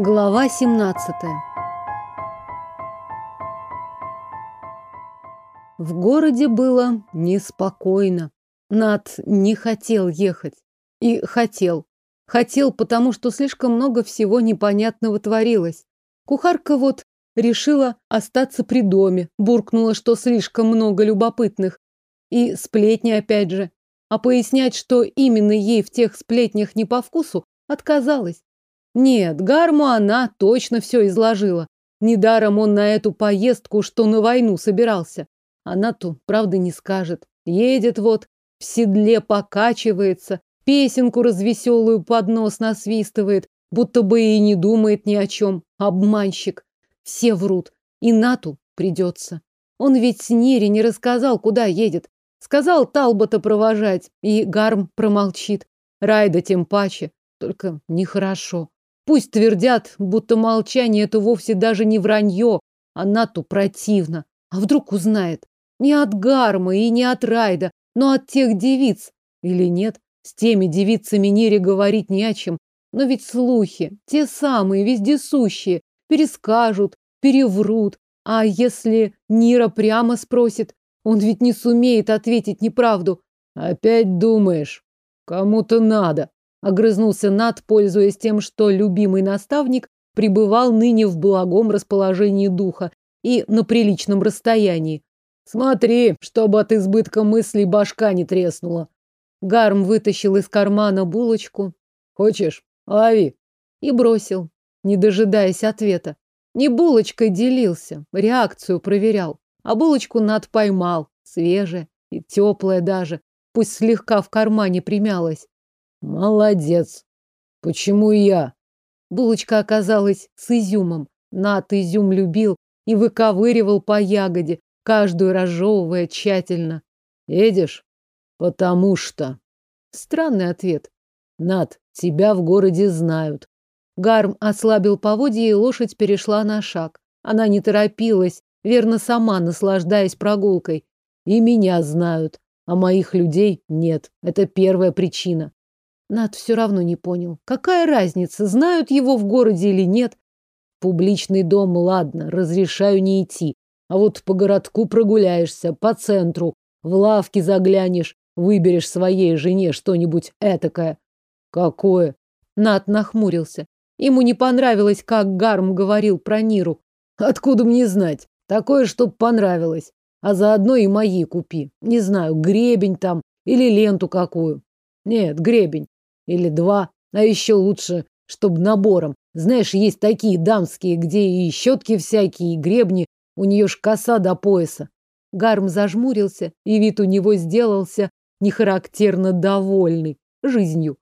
Глава 17 В городе было неспокойно. Над не хотел ехать. И хотел. Хотел, потому что слишком много всего непонятного творилось. Кухарка вот решила остаться при доме, буркнула, что слишком много любопытных. И сплетни опять же. А пояснять, что именно ей в тех сплетнях не по вкусу, отказалась. Нет, Гарму она точно все изложила. Недаром он на эту поездку, что на войну собирался. Она-то, правда, не скажет. Едет вот, в седле покачивается, песенку развеселую под нос насвистывает, будто бы и не думает ни о чем. Обманщик. Все врут. И Нату придется. Он ведь с не рассказал, куда едет. Сказал Талбота провожать, и Гарм промолчит. Райда тем паче. Только нехорошо. Пусть твердят, будто молчание это вовсе даже не вранье, а Нату противно. А вдруг узнает? Не от Гарма и не от Райда, но от тех девиц. Или нет? С теми девицами Нире говорить не о чем. Но ведь слухи, те самые, вездесущие, перескажут, переврут. А если Нира прямо спросит, он ведь не сумеет ответить неправду. Опять думаешь, кому-то надо. Огрызнулся Над, пользуясь тем, что любимый наставник пребывал ныне в благом расположении духа и на приличном расстоянии. Смотри, чтобы от избытка мыслей башка не треснула. Гарм вытащил из кармана булочку. Хочешь? Лови. И бросил, не дожидаясь ответа. Не булочкой делился, реакцию проверял. А булочку Над поймал, свежая и теплая даже, пусть слегка в кармане примялась. Молодец. Почему я? Булочка оказалась с изюмом. Над изюм любил и выковыривал по ягоде, каждую разжевывая тщательно. Едешь? Потому что. Странный ответ. Над, тебя в городе знают. Гарм ослабил поводья, и лошадь перешла на шаг. Она не торопилась, верно сама наслаждаясь прогулкой. И меня знают, а моих людей нет. Это первая причина. Над все равно не понял. Какая разница, знают его в городе или нет? Публичный дом, ладно, разрешаю не идти. А вот по городку прогуляешься, по центру, в лавке заглянешь, выберешь своей жене что-нибудь этакое. Какое? Над нахмурился. Ему не понравилось, как Гарм говорил про Ниру. Откуда мне знать? Такое, чтоб понравилось. А заодно и мои купи. Не знаю, гребень там или ленту какую. Нет, гребень. Или два. А еще лучше, чтоб набором. Знаешь, есть такие дамские, где и щетки всякие, и гребни. У нее ж коса до пояса. Гарм зажмурился, и вид у него сделался нехарактерно довольный жизнью.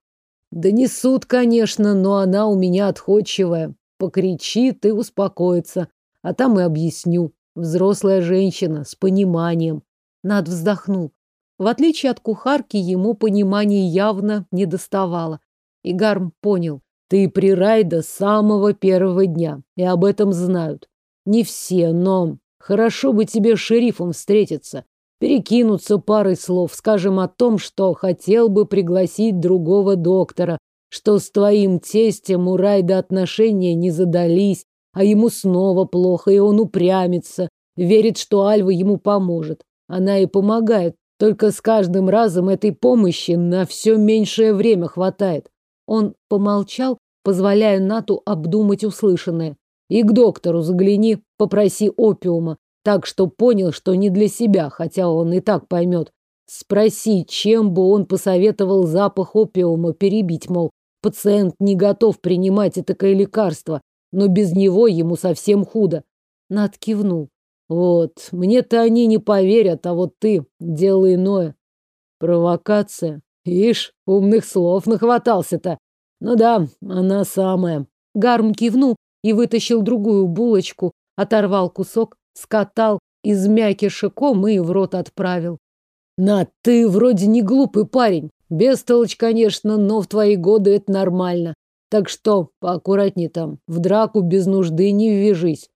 Да несут, конечно, но она у меня отходчивая. Покричит и успокоится. А там и объясню. Взрослая женщина с пониманием. Над вздохнул. В отличие от кухарки, ему понимания явно не доставало. И Гарм понял. Ты при Райда с самого первого дня. И об этом знают. Не все, но хорошо бы тебе с шерифом встретиться. Перекинуться парой слов, скажем о том, что хотел бы пригласить другого доктора, что с твоим тестем у Райда отношения не задались, а ему снова плохо, и он упрямится, верит, что Альва ему поможет. Она и помогает, только с каждым разом этой помощи на все меньшее время хватает. Он помолчал, позволяя Нату обдумать услышанное. И к доктору загляни, попроси опиума, так что понял, что не для себя, хотя он и так поймет. Спроси, чем бы он посоветовал запах опиума перебить, мол, пациент не готов принимать такое лекарство, но без него ему совсем худо. Над кивнул. Вот, мне-то они не поверят, а вот ты — дело иное. Провокация. Ишь, умных слов нахватался-то. Ну да, она самая. Гарм кивнул и вытащил другую булочку, оторвал кусок, скатал из мякиша ком и в рот отправил. На, ты вроде не глупый парень. Бестолочь, конечно, но в твои годы это нормально. Так что поаккуратней там, в драку без нужды не ввяжись.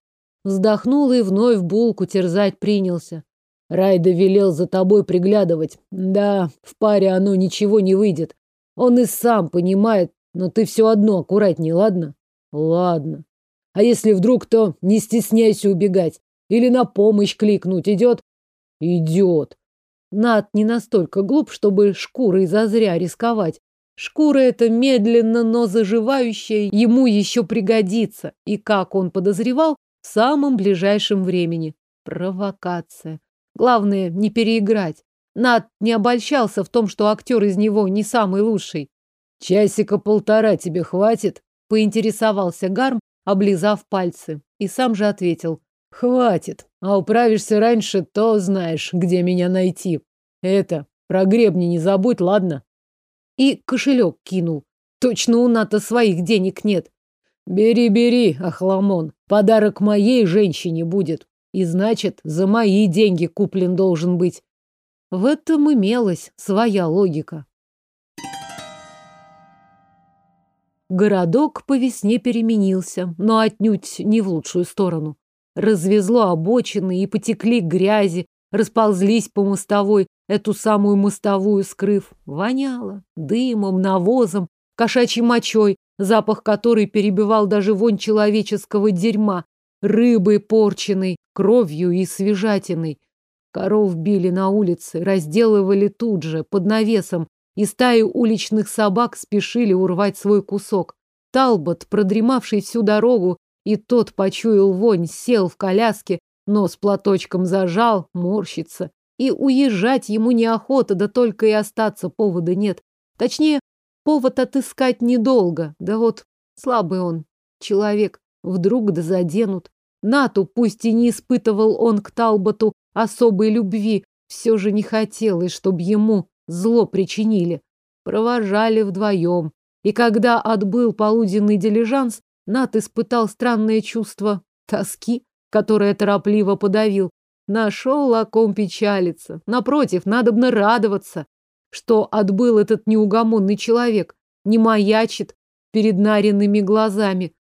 Вздохнул и вновь булку терзать принялся. Райда велел за тобой приглядывать. Да, в паре оно ничего не выйдет. Он и сам понимает, но ты все одно аккуратней, ладно? Ладно. А если вдруг, то не стесняйся убегать. Или на помощь кликнуть. Идет? Идет. Над не настолько глуп, чтобы шкурой зазря рисковать. Шкура эта медленно, но заживающая, ему еще пригодится. И, как он подозревал, в самом ближайшем времени. Провокация. Главное, не переиграть. Над не обольщался в том, что актер из него не самый лучший. «Часика полтора тебе хватит?» – поинтересовался Гарм, облизав пальцы. И сам же ответил. «Хватит. А управишься раньше, то знаешь, где меня найти. Это, про гребни не забудь, ладно?» И кошелек кинул. Точно у Ната своих денег нет. «Бери, бери, Ахламон. Подарок моей женщине будет. И значит, за мои деньги куплен должен быть. В этом имелась своя логика. Городок по весне переменился, но отнюдь не в лучшую сторону. Развезло обочины и потекли грязи, расползлись по мостовой, эту самую мостовую скрыв. Воняло дымом, навозом, кошачьей мочой, запах которой перебивал даже вонь человеческого дерьма, рыбой порченой, кровью и свежатиной. Коров били на улице, разделывали тут же, под навесом, и стаи уличных собак спешили урвать свой кусок. Талбот, продремавший всю дорогу, и тот почуял вонь, сел в коляске, нос платочком зажал, морщится. И уезжать ему неохота, да только и остаться повода нет. Точнее, повод отыскать недолго. Да вот слабый он, человек, вдруг да заденут. Нату, пусть и не испытывал он к Талботу особой любви, все же не хотелось, чтобы ему зло причинили. Провожали вдвоем. И когда отбыл полуденный дилижанс, Нат испытал странное чувство тоски, которое торопливо подавил. Нашел о ком печалиться. Напротив, надобно радоваться, что отбыл этот неугомонный человек, не маячит перед наренными глазами.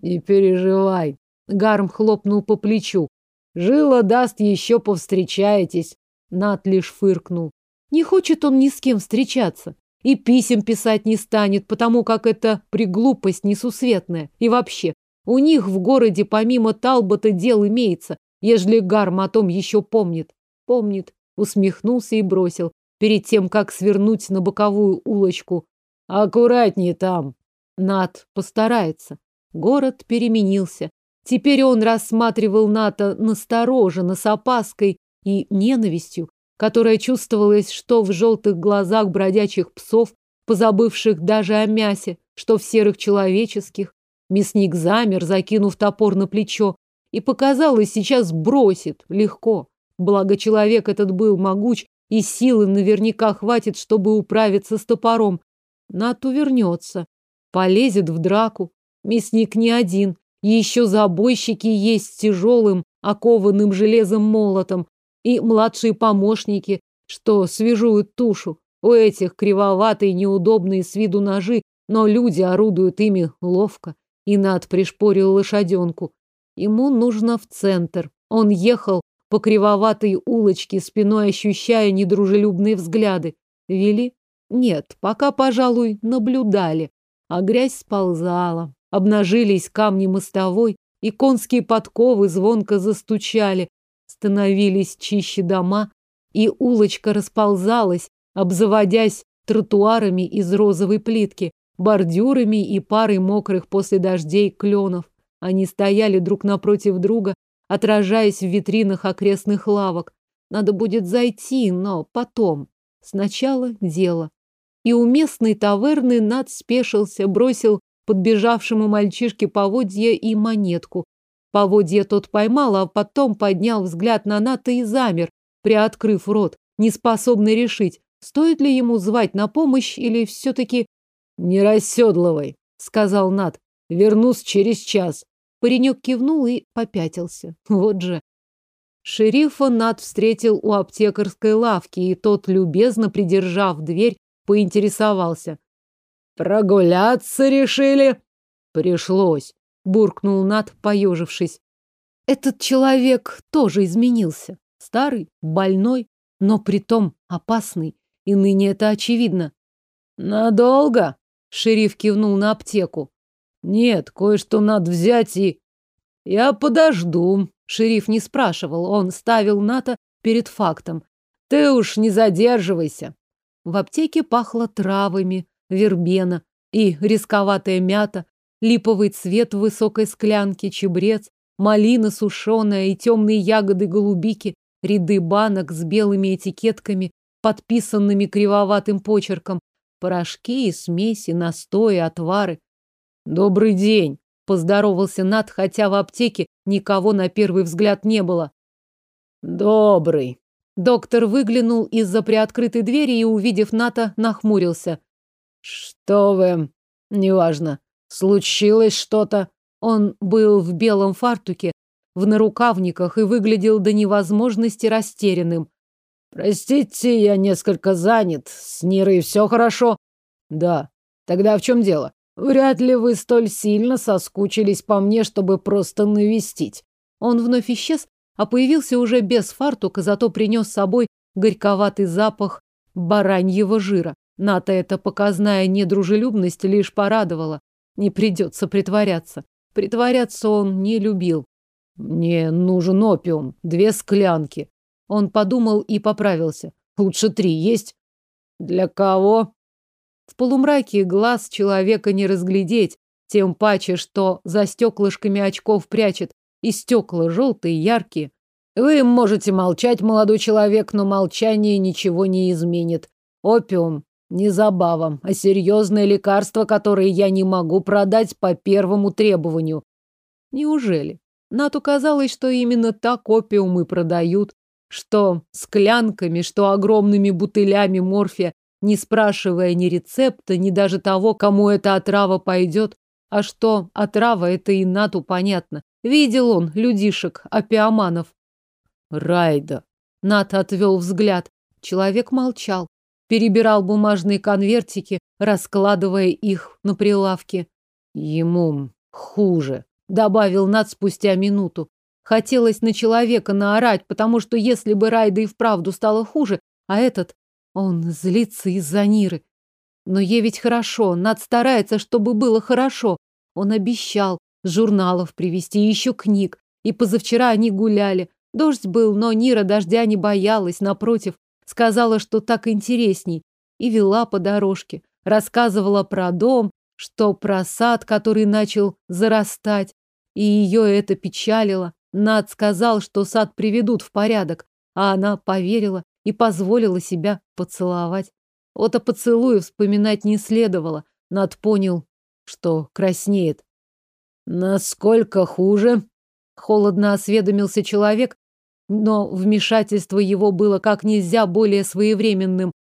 Не переживай. Гарм хлопнул по плечу. Жила даст, еще повстречаетесь. Нат лишь фыркнул. Не хочет он ни с кем встречаться. И писем писать не станет, потому как это приглупость несусветная. И вообще, у них в городе помимо Талбота дел имеется, ежели Гарм о том еще помнит. Помнит, усмехнулся и бросил, перед тем, как свернуть на боковую улочку. Аккуратнее там. Над постарается. Город переменился. Теперь он рассматривал Ната настороженно, с опаской и ненавистью, которая чувствовалась что в желтых глазах бродячих псов, позабывших даже о мясе, что в серых человеческих. Мясник замер, закинув топор на плечо, и показалось, сейчас бросит, легко. Благо человек этот был могуч, и силы наверняка хватит, чтобы управиться с топором. Нат увернется, полезет в драку. Мясник не один, еще забойщики есть с тяжелым, окованным железом молотом, и младшие помощники, что свежуют тушу. У этих кривоватые, неудобные с виду ножи, но люди орудуют ими ловко. И Над пришпорил лошаденку. Ему нужно в центр. Он ехал по кривоватой улочке, спиной ощущая недружелюбные взгляды. Вели? Нет, пока, пожалуй, наблюдали. А грязь сползала, Обнажились камни мостовой, и конские подковы звонко застучали. Становились чище дома, и улочка расползалась, обзаводясь тротуарами из розовой плитки, бордюрами и парой мокрых после дождей кленов. Они стояли друг напротив друга, отражаясь в витринах окрестных лавок. Надо будет зайти, но потом. Сначала дело. И у местной таверны Над спешился, бросил подбежавшему мальчишке поводья и монетку. Поводья тот поймал, а потом поднял взгляд на Ната и замер, приоткрыв рот, неспособный решить, стоит ли ему звать на помощь или все-таки... «Не расседлывай», — сказал Нат. «Вернусь через час». Паренек кивнул и попятился. Вот же. Шерифа Нат встретил у аптекарской лавки, и тот, любезно придержав дверь, поинтересовался. Прогуляться решили? Пришлось, буркнул Над, поежившись. Этот человек тоже изменился. Старый, больной, но притом опасный. И ныне это очевидно. Надолго? Шериф кивнул на аптеку. Нет, кое-что надо взять и... Я подожду. Шериф не спрашивал, он ставил Ната перед фактом. Ты уж не задерживайся. В аптеке пахло травами, вербена и рисковатая мята, липовый цвет в высокой склянке, чебрец, малина сушеная и темные ягоды голубики, ряды банок с белыми этикетками, подписанными кривоватым почерком, порошки и смеси, настои, отвары. «Добрый день!» – поздоровался Над, хотя в аптеке никого на первый взгляд не было. «Добрый!» Доктор выглянул из-за приоткрытой двери и, увидев Ната, нахмурился. «Что вы? Неважно. Случилось что-то?» Он был в белом фартуке, в нарукавниках и выглядел до невозможности растерянным. «Простите, я несколько занят. С Нирой все хорошо?» «Да. Тогда в чем дело?» «Вряд ли вы столь сильно соскучились по мне, чтобы просто навестить». Он вновь исчез, а появился уже без фартука, зато принес с собой горьковатый запах бараньего жира. Ната эта показная недружелюбность лишь порадовала. Не придется притворяться. Притворяться он не любил. Мне нужен опиум, две склянки. Он подумал и поправился. Лучше три есть. Для кого? В полумраке глаз человека не разглядеть, тем паче, что за стеклышками очков прячет, и стекла желтые, яркие. Вы можете молчать, молодой человек, но молчание ничего не изменит. Опиум не забава, а серьезное лекарство, которое я не могу продать по первому требованию. Неужели? Нату казалось, что именно так опиум и продают, что склянками, что огромными бутылями морфия, не спрашивая ни рецепта, ни даже того, кому эта отрава пойдет. А что отрава, это и Нату понятно. Видел он людишек, опиоманов. Райда. Нат отвел взгляд. Человек молчал перебирал бумажные конвертики, раскладывая их на прилавке. Ему хуже, добавил Над спустя минуту. Хотелось на человека наорать, потому что если бы Райда и вправду стало хуже, а этот, он злится из-за Ниры. Но ей ведь хорошо, Над старается, чтобы было хорошо. Он обещал журналов привезти, еще книг. И позавчера они гуляли. Дождь был, но Нира дождя не боялась, напротив, Сказала, что так интересней. И вела по дорожке. Рассказывала про дом, что про сад, который начал зарастать. И ее это печалило. Над сказал, что сад приведут в порядок. А она поверила и позволила себя поцеловать. Вот о поцелуе вспоминать не следовало. Над понял, что краснеет. Насколько хуже? Холодно осведомился человек, но вмешательство его было как нельзя более своевременным.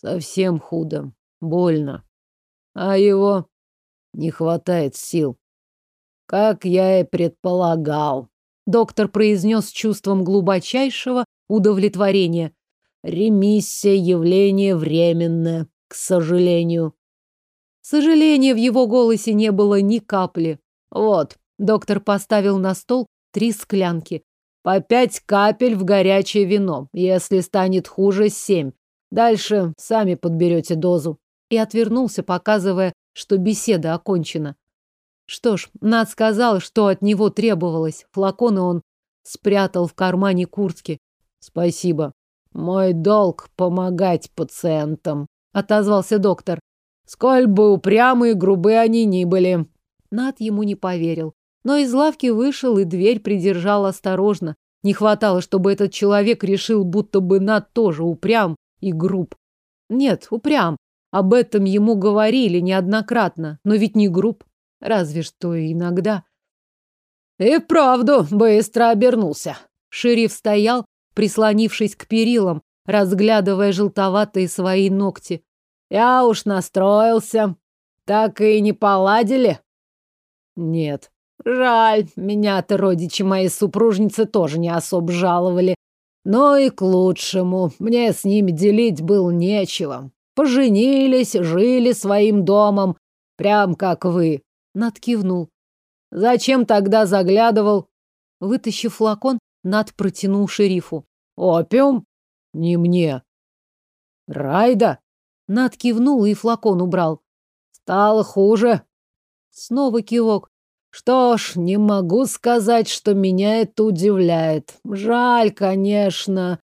Совсем худо, больно. А его не хватает сил. Как я и предполагал. Доктор произнес с чувством глубочайшего удовлетворения. Ремиссия – явление временное, к сожалению. Сожаления в его голосе не было ни капли. Вот, доктор поставил на стол три склянки. По пять капель в горячее вино. Если станет хуже, семь. Дальше сами подберете дозу. И отвернулся, показывая, что беседа окончена. Что ж, Над сказал, что от него требовалось. Флаконы он спрятал в кармане куртки. Спасибо. Мой долг помогать пациентам, отозвался доктор. Сколь бы упрямые и грубые они ни были. Над ему не поверил но из лавки вышел и дверь придержал осторожно. Не хватало, чтобы этот человек решил, будто бы Над тоже упрям и груб. Нет, упрям. Об этом ему говорили неоднократно, но ведь не груб. Разве что иногда. И вправду быстро обернулся. Шериф стоял, прислонившись к перилам, разглядывая желтоватые свои ногти. Я уж настроился. Так и не поладили? Нет. Жаль, меня-то родичи моей супружницы тоже не особо жаловали. Но и к лучшему. Мне с ними делить было нечего. Поженились, жили своим домом, прям как вы. Над кивнул. Зачем тогда заглядывал? Вытащив флакон, Над протянул шерифу. Опиум? Не мне. Райда? Над кивнул и флакон убрал. Стало хуже. Снова кивок. Что ж, не могу сказать, что меня это удивляет. Жаль, конечно.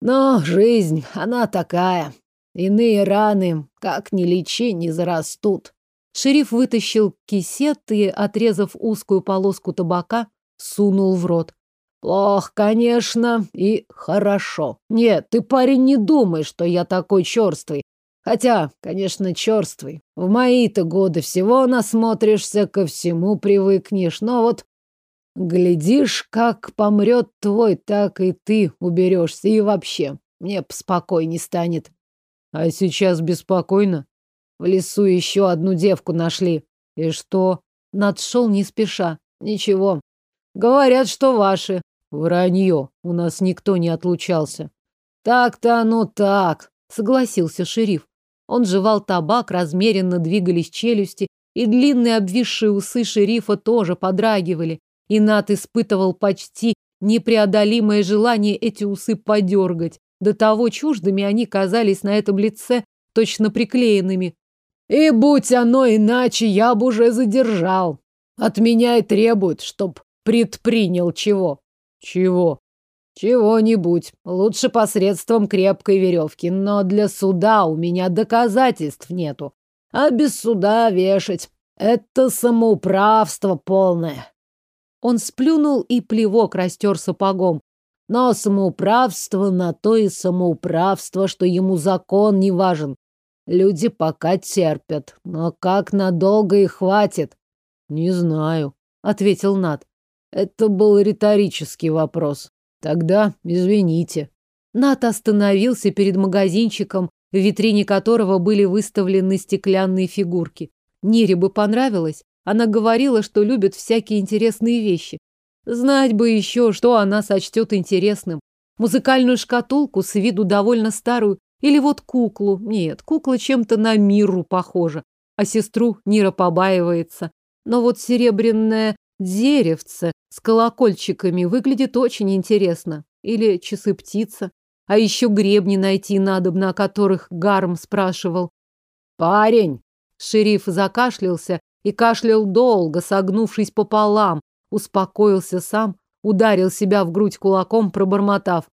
Но жизнь, она такая. Иные раны, как ни лечи, не зарастут. Шериф вытащил кисет и, отрезав узкую полоску табака, сунул в рот. Плохо, конечно, и хорошо. Нет, ты, парень, не думай, что я такой черствый. Хотя, конечно, черствый. В мои-то годы всего насмотришься, ко всему привыкнешь. Но вот, глядишь, как помрет твой, так и ты уберешься. И вообще, мне поспокойней станет. А сейчас беспокойно? В лесу еще одну девку нашли. И что? Надшел не спеша. Ничего. Говорят, что ваши. Вранье. У нас никто не отлучался. Так-то оно так, согласился шериф. Он жевал табак, размеренно двигались челюсти, и длинные обвисшие усы шерифа тоже подрагивали. И Нат испытывал почти непреодолимое желание эти усы подергать. До того чуждыми они казались на этом лице точно приклеенными. И будь оно иначе, я бы уже задержал. От меня и требуют, чтоб предпринял чего. Чего? Чего-нибудь. Лучше посредством крепкой веревки. Но для суда у меня доказательств нету. А без суда вешать — это самоуправство полное. Он сплюнул и плевок растер сапогом. Но самоуправство на то и самоуправство, что ему закон не важен. Люди пока терпят, но как надолго их хватит? Не знаю, ответил Над. Это был риторический вопрос. Тогда извините. Нат остановился перед магазинчиком, в витрине которого были выставлены стеклянные фигурки. Нире бы понравилось. Она говорила, что любит всякие интересные вещи. Знать бы еще, что она сочтет интересным. Музыкальную шкатулку, с виду довольно старую, или вот куклу. Нет, кукла чем-то на Миру похожа. А сестру Нира побаивается. Но вот серебряное деревце с колокольчиками выглядит очень интересно. Или часы птица. А еще гребни найти надобно, о которых Гарм спрашивал. «Парень!» Шериф закашлялся и кашлял долго, согнувшись пополам. Успокоился сам, ударил себя в грудь кулаком, пробормотав.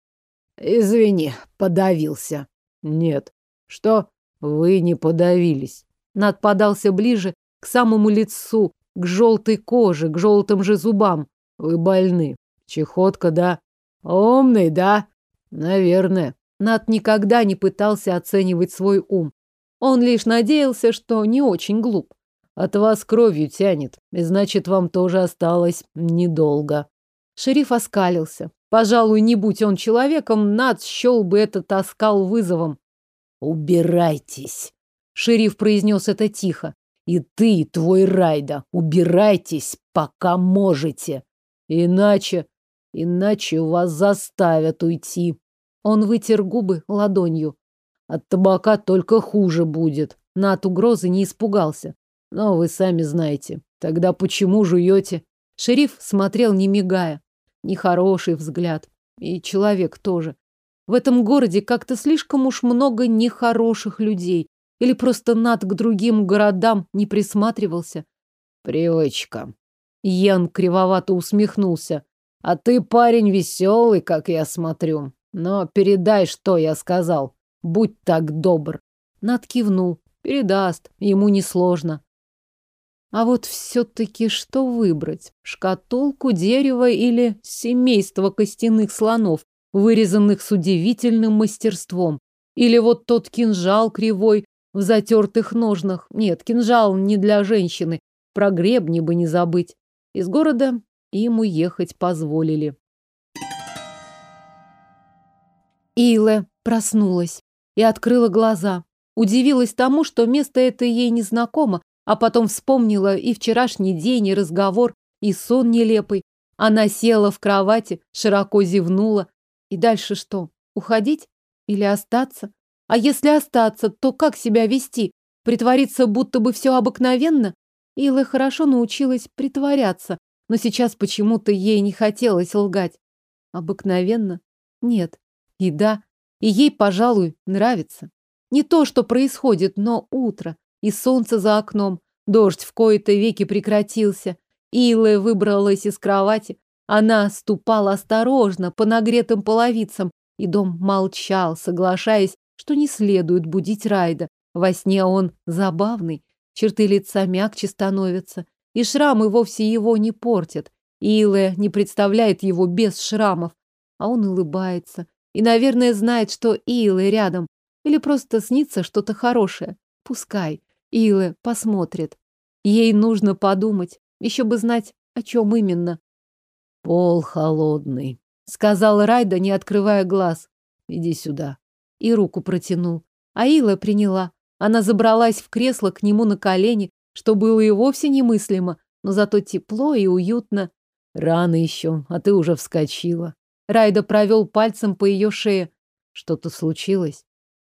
«Извини, подавился». Нет. Что? Вы не подавились. Над подался ближе к самому лицу, к желтой коже, к желтым же зубам. Вы больны. Чехотка, да? Умный, да? Наверное. Над никогда не пытался оценивать свой ум. Он лишь надеялся, что не очень глуп. От вас кровью тянет, и значит, вам тоже осталось недолго. Шериф оскалился. Пожалуй, не будь он человеком, Над счел бы этот оскал вызовом. «Убирайтесь!» Шериф произнес это тихо. «И ты, твой Райда, убирайтесь, пока можете. Иначе, иначе вас заставят уйти». Он вытер губы ладонью. От табака только хуже будет. Над угрозы не испугался. Но вы сами знаете. Тогда почему жуете? Шериф смотрел, не мигая. Нехороший взгляд. И человек тоже. В этом городе как-то слишком уж много нехороших людей. Или просто над к другим городам не присматривался. Привычка. Ян кривовато усмехнулся. А ты парень веселый, как я смотрю. Но передай, что я сказал. Будь так добр. Над кивнул. Передаст. Ему несложно. А вот все-таки что выбрать? Шкатулку, дерево или семейство костяных слонов, вырезанных с удивительным мастерством? Или вот тот кинжал кривой в затертых ножнах? Нет, кинжал не для женщины. Про гребни бы не забыть. Из города им уехать позволили. Илэ проснулась и открыла глаза. Удивилась тому, что место это ей незнакомо, а потом вспомнила и вчерашний день, и разговор, и сон нелепый. Она села в кровати, широко зевнула. И дальше что? Уходить? Или остаться? А если остаться, то как себя вести? Притвориться, будто бы все обыкновенно? Илла хорошо научилась притворяться, но сейчас почему-то ей не хотелось лгать. Обыкновенно? Нет. И да. И ей, пожалуй, нравится. Не то, что происходит, но утро и солнце за окном. Дождь в кои-то веки прекратился. Илэ выбралась из кровати. Она ступала осторожно по нагретым половицам, и дом молчал, соглашаясь, что не следует будить Райда. Во сне он забавный, черты лица мягче становятся, и шрамы вовсе его не портят. Илэ не представляет его без шрамов, а он улыбается и, наверное, знает, что Илэ рядом, или просто снится что-то хорошее. Пускай. Илэ посмотрит. Ей нужно подумать, еще бы знать, о чем именно. Пол холодный, сказал Райда, не открывая глаз. Иди сюда. И руку протянул. А Ила приняла. Она забралась в кресло к нему на колени, что было и вовсе немыслимо, но зато тепло и уютно. Рано еще, а ты уже вскочила. Райда провел пальцем по ее шее. Что-то случилось?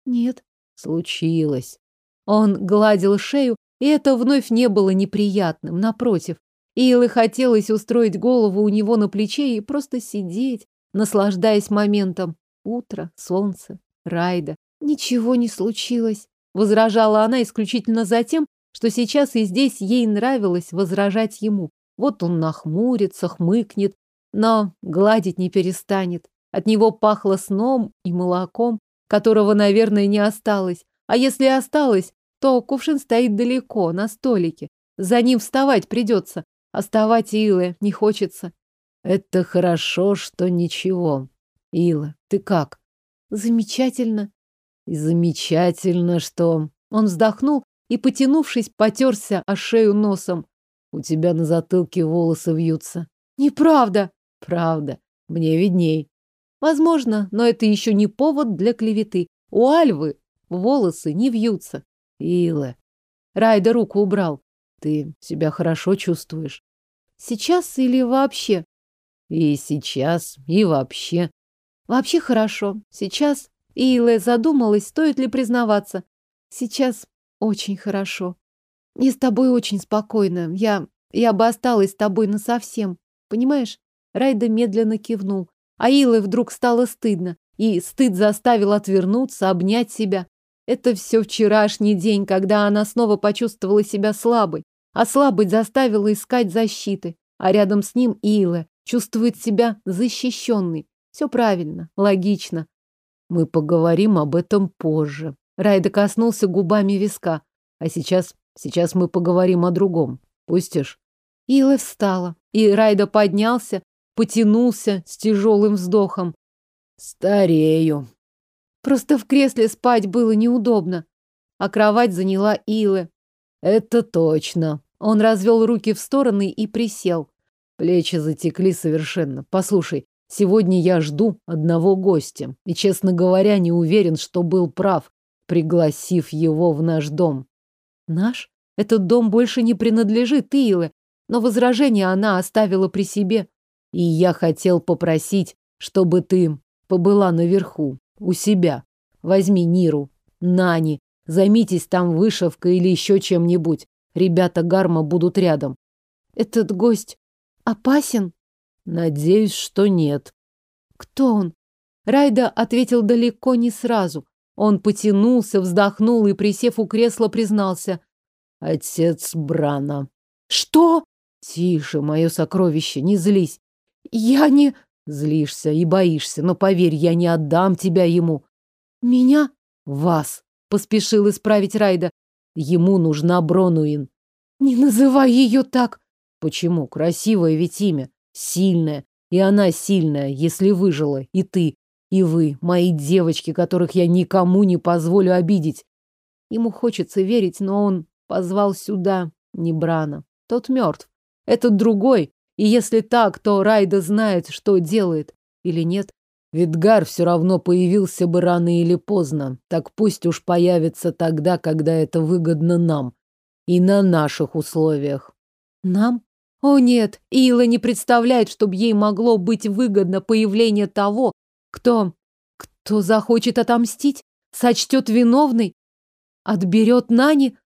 Нет. Случилось. Он гладил шею, и это вновь не было неприятным, напротив. Илы хотелось устроить голову у него на плече и просто сидеть, наслаждаясь моментом. Утро, солнце, Райда. Ничего не случилось, возражала она исключительно за тем, что сейчас и здесь ей нравилось возражать ему. Вот он нахмурится, хмыкнет, но гладить не перестанет. От него пахло сном и молоком, которого, наверное, не осталось. А если осталось, то кувшин стоит далеко, на столике. За ним вставать придется. Оставать Илы не хочется. Это хорошо, что ничего. Ила, ты как? Замечательно. И замечательно, что... Он вздохнул и, потянувшись, потерся о шею носом. У тебя на затылке волосы вьются. Неправда. Правда. Мне видней. Возможно, но это еще не повод для клеветы. У Альвы волосы не вьются. Ила. Райда руку убрал. Ты себя хорошо чувствуешь? Сейчас или вообще? И сейчас, и вообще. Вообще хорошо. Сейчас Илэ задумалась, стоит ли признаваться. Сейчас очень хорошо. И с тобой очень спокойно. Я... я бы осталась с тобой насовсем. Понимаешь? Райда медленно кивнул. А Илэ вдруг стало стыдно. И стыд заставил отвернуться, обнять себя. Это все вчерашний день, когда она снова почувствовала себя слабой. А слабость заставила искать защиты, а рядом с ним Ила чувствует себя защищенной. Все правильно, логично. Мы поговорим об этом позже. Райда коснулся губами виска. А сейчас, сейчас мы поговорим о другом. Пустишь? Ила встала, и Райда поднялся, потянулся с тяжелым вздохом. Старею. Просто в кресле спать было неудобно. А кровать заняла Илы. Это точно. Он развел руки в стороны и присел. Плечи затекли совершенно. Послушай, сегодня я жду одного гостя. И, честно говоря, не уверен, что был прав, пригласив его в наш дом. Наш? Этот дом больше не принадлежит Иле, но возражение она оставила при себе. И я хотел попросить, чтобы ты побыла наверху, у себя. Возьми Ниру, Нани, Займитесь там вышивкой или еще чем-нибудь. Ребята Гарма будут рядом. Этот гость опасен? Надеюсь, что нет. Кто он? Райда ответил далеко не сразу. Он потянулся, вздохнул и, присев у кресла, признался. Отец Брана. Что? Тише, мое сокровище, не злись. Я не... Злишься и боишься, но поверь, я не отдам тебя ему. Меня? Вас поспешил исправить Райда. Ему нужна Бронуин. Не называй ее так. Почему? Красивое ведь имя. Сильное. И она сильная, если выжила. И ты. И вы, мои девочки, которых я никому не позволю обидеть. Ему хочется верить, но он позвал сюда не Брана. Тот мертв. Этот другой. И если так, то Райда знает, что делает. Или нет. Видгар все равно появился бы рано или поздно. Так пусть уж появится тогда, когда это выгодно нам. И на наших условиях. Нам? О нет, Ила не представляет, чтобы ей могло быть выгодно появление того, кто... кто захочет отомстить, сочтет виновной, отберет Нани.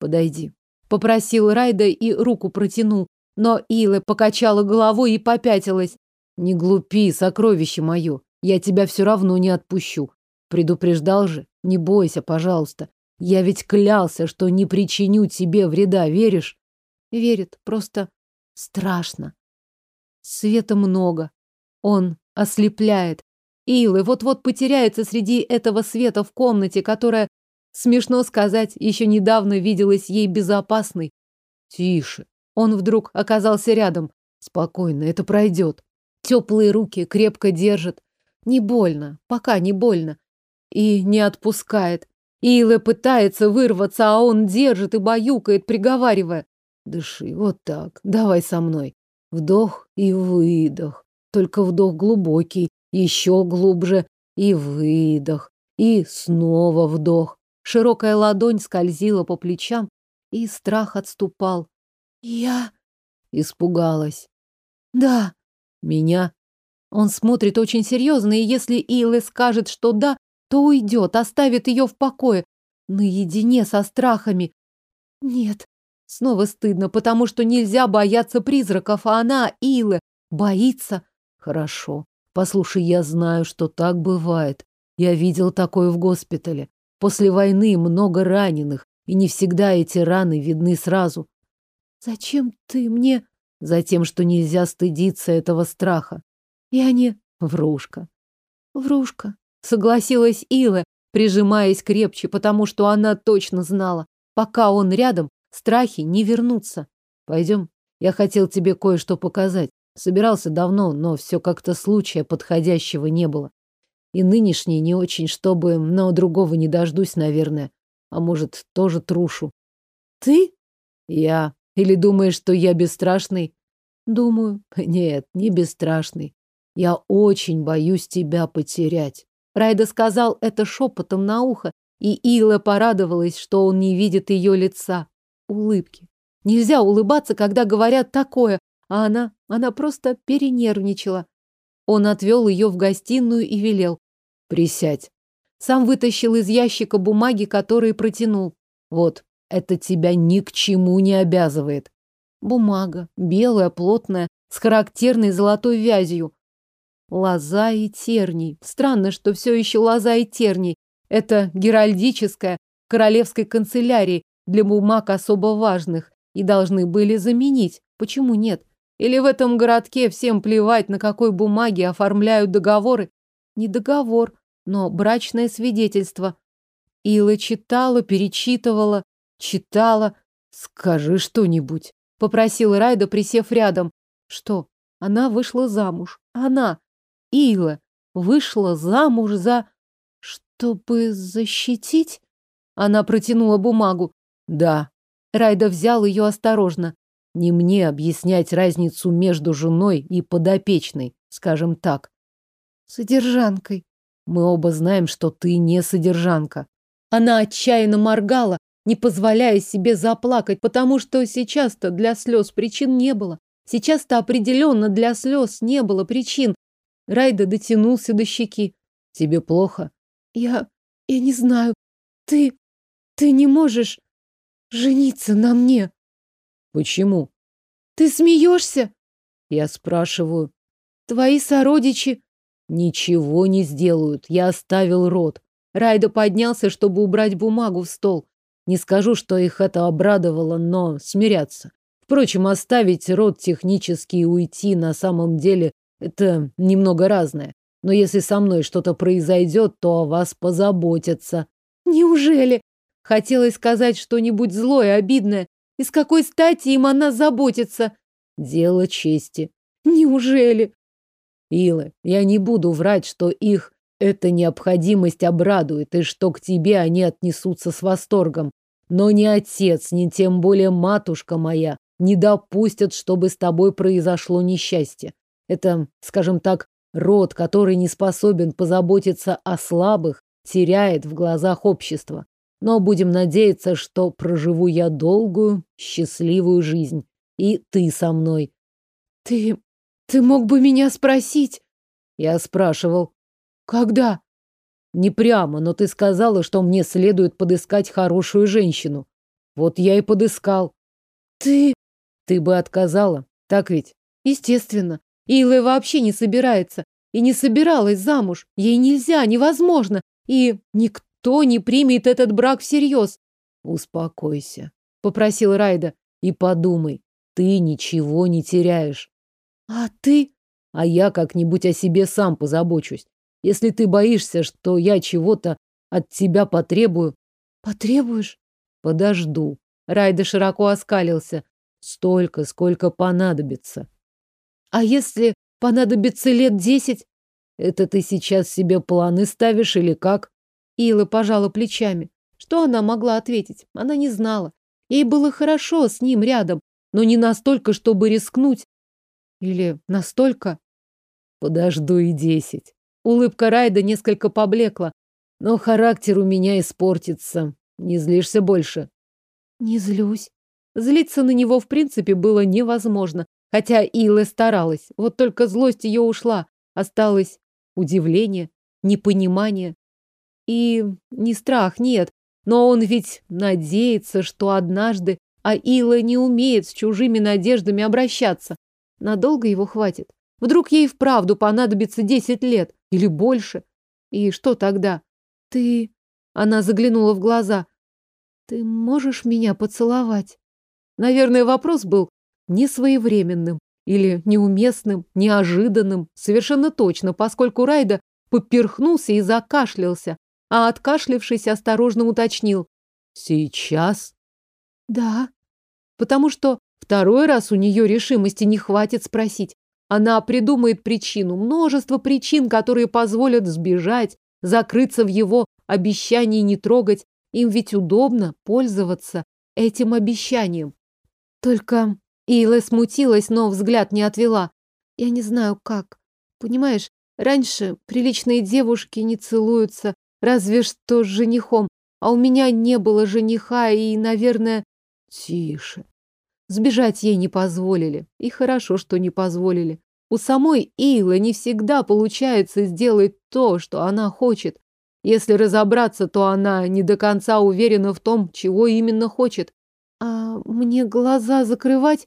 Подойди, попросил Райда и руку протянул, но Ила покачала головой и попятилась. Не глупи, сокровище мое. Я тебя все равно не отпущу. Предупреждал же. Не бойся, пожалуйста. Я ведь клялся, что не причиню тебе вреда, веришь? Верит, просто страшно. Света много. Он ослепляет. Илы вот-вот потеряется среди этого света в комнате, которая, смешно сказать, еще недавно виделась ей безопасной. Тише. Он вдруг оказался рядом. Спокойно, это пройдет. Теплые руки крепко держат. Не больно, пока не больно. И не отпускает. Илэ пытается вырваться, а он держит и баюкает, приговаривая. Дыши, вот так, давай со мной. Вдох и выдох. Только вдох глубокий, еще глубже. И выдох. И снова вдох. Широкая ладонь скользила по плечам, и страх отступал. Я испугалась. Да. Меня? Он смотрит очень серьезно, и если Илэ скажет, что да, то уйдет, оставит ее в покое, наедине со страхами. Нет, снова стыдно, потому что нельзя бояться призраков, а она, Илэ, боится. Хорошо. Послушай, я знаю, что так бывает. Я видел такое в госпитале. После войны много раненых, и не всегда эти раны видны сразу. Зачем ты мне? Затем, что нельзя стыдиться этого страха. Я не... Врушка. Врушка. Согласилась Ила, прижимаясь крепче, потому что она точно знала. Пока он рядом, страхи не вернутся. Пойдем. Я хотел тебе кое-что показать. Собирался давно, но все как-то случая подходящего не было. И нынешний не очень, чтобы, но другого не дождусь, наверное. А может, тоже трушу. Ты? Я. Или думаешь, что я бесстрашный? Думаю. Нет, не бесстрашный. Я очень боюсь тебя потерять. Райда сказал это шепотом на ухо, и Ила порадовалась, что он не видит ее лица. Улыбки. Нельзя улыбаться, когда говорят такое, а она, она просто перенервничала. Он отвел ее в гостиную и велел. Присядь. Сам вытащил из ящика бумаги, которые протянул. Вот, это тебя ни к чему не обязывает. Бумага, белая, плотная, с характерной золотой вязью. Лоза и терний. Странно, что все еще лоза и терний. Это геральдическая королевской канцелярии для бумаг особо важных и должны были заменить. Почему нет? Или в этом городке всем плевать, на какой бумаге оформляют договоры? Не договор, но брачное свидетельство. Ила читала, перечитывала, Читала. Скажи что-нибудь. Попросил Райда, присев рядом. Что? Она вышла замуж. Она, Ила, вышла замуж за... Чтобы защитить? Она протянула бумагу. Да. Райда взял ее осторожно. Не мне объяснять разницу между женой и подопечной, скажем так. Содержанкой. Мы оба знаем, что ты не содержанка. Она отчаянно моргала, не позволяя себе заплакать, потому что сейчас-то для слез причин не было. Сейчас-то определенно для слез не было причин. Райда дотянулся до щеки. Тебе плохо? Я... я не знаю. Ты... ты не можешь жениться на мне. Почему? Ты смеешься? Я спрашиваю. Твои сородичи... Ничего не сделают. Я оставил род. Райда поднялся, чтобы убрать бумагу в стол. Не скажу, что их это обрадовало, но смиряться. Впрочем, оставить род технически и уйти на самом деле это немного разное. Но если со мной что-то произойдет, то о вас позаботятся. Неужели? Хотелось сказать что-нибудь злое, обидное. И с какой стати им она заботится? Дело чести. Неужели? Ила, я не буду врать, что их эта необходимость обрадует, и что к тебе они отнесутся с восторгом. Но ни отец, ни тем более матушка моя не допустят, чтобы с тобой произошло несчастье. Это, скажем так, род, который не способен позаботиться о слабых, теряет в глазах общества. Но будем надеяться, что проживу я долгую, счастливую жизнь. И ты со мной. Ты... ты мог бы меня спросить? Я спрашивал. Когда? Не прямо, но ты сказала, что мне следует подыскать хорошую женщину. Вот я и подыскал. Ты... Ты бы отказала, так ведь? Естественно. Илэ вообще не собирается. И не собиралась замуж. Ей нельзя, невозможно. И никто никто не примет этот брак всерьез. Успокойся, попросил Райда, и подумай, ты ничего не теряешь. А ты? А я как-нибудь о себе сам позабочусь. Если ты боишься, что я чего-то от тебя потребую... Потребуешь? Подожду. Райда широко оскалился. Столько, сколько понадобится. А если понадобится лет десять? Это ты сейчас себе планы ставишь или как? Ила пожала плечами. Что она могла ответить? Она не знала. Ей было хорошо с ним рядом, но не настолько, чтобы рискнуть. Или настолько? Подожду и десять. Улыбка Райда несколько поблекла. Но характер у меня испортится. Не злишься больше? Не злюсь. Злиться на него, в принципе, было невозможно. Хотя Илэ старалась. Вот только злость ее ушла. Осталось удивление, непонимание. И не страх, нет. Но он ведь надеется, что однажды Аила не умеет с чужими надеждами обращаться. Надолго его хватит. Вдруг ей вправду понадобится десять лет или больше. И что тогда? Ты... Она заглянула в глаза. Ты можешь меня поцеловать? Наверное, вопрос был несвоевременным или неуместным, неожиданным, совершенно точно, поскольку Райда поперхнулся и закашлялся, а откашлившись осторожно уточнил. Сейчас? Да. Потому что второй раз у нее решимости не хватит спросить. Она придумает причину, множество причин, которые позволят сбежать, закрыться в его обещании не трогать. Им ведь удобно пользоваться этим обещанием. Только Ила смутилась, но взгляд не отвела. Я не знаю как. Понимаешь, раньше приличные девушки не целуются, разве что с женихом. А у меня не было жениха и, наверное... Тише. Сбежать ей не позволили. И хорошо, что не позволили. У самой Илы не всегда получается сделать то, что она хочет. Если разобраться, то она не до конца уверена в том, чего именно хочет. А мне глаза закрывать?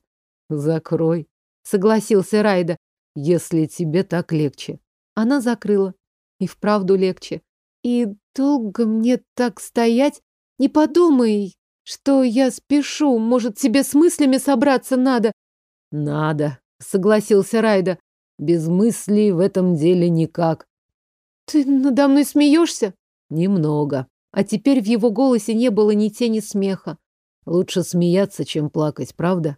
Закрой, согласился Райда, если тебе так легче. Она закрыла. И вправду легче. И долго мне так стоять? Не подумай, что я спешу. Может, тебе с мыслями собраться надо? Надо, согласился Райда. Без мыслей в этом деле никак. Ты надо мной смеешься? Немного. А теперь в его голосе не было ни тени смеха. Лучше смеяться, чем плакать, правда?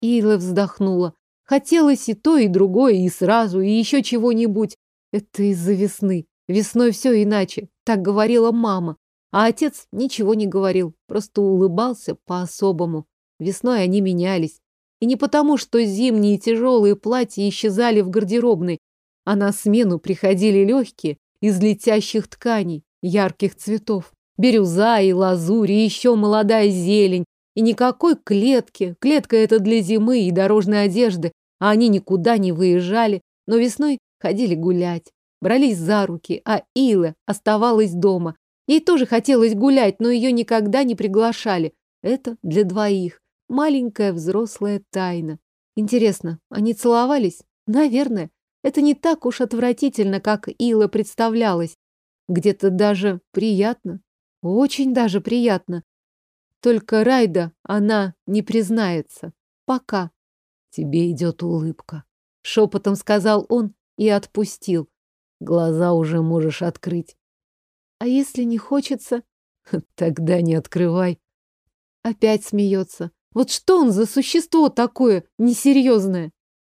Ила вздохнула. Хотелось и то, и другое, и сразу, и еще чего-нибудь. Это из-за весны. Весной все иначе. Так говорила мама. А отец ничего не говорил, просто улыбался по-особому. Весной они менялись. И не потому, что зимние тяжелые платья исчезали в гардеробной, а на смену приходили легкие из летящих тканей, ярких цветов. Бирюза и лазурь, и еще молодая зелень. И никакой клетки. Клетка это для зимы и дорожной одежды. А они никуда не выезжали, но весной ходили гулять. Брались за руки, а Ила оставалась дома. Ей тоже хотелось гулять, но ее никогда не приглашали. Это для двоих. Маленькая взрослая тайна. Интересно, они целовались? Наверное. Это не так уж отвратительно, как Ила представлялась. Где-то даже приятно. Очень даже приятно. Только Райда она не признается. Пока. Тебе идет улыбка. Шепотом сказал он и отпустил. Глаза уже можешь открыть. А если не хочется? Тогда не открывай. Опять смеется. Вот что он за существо такое несерьезное?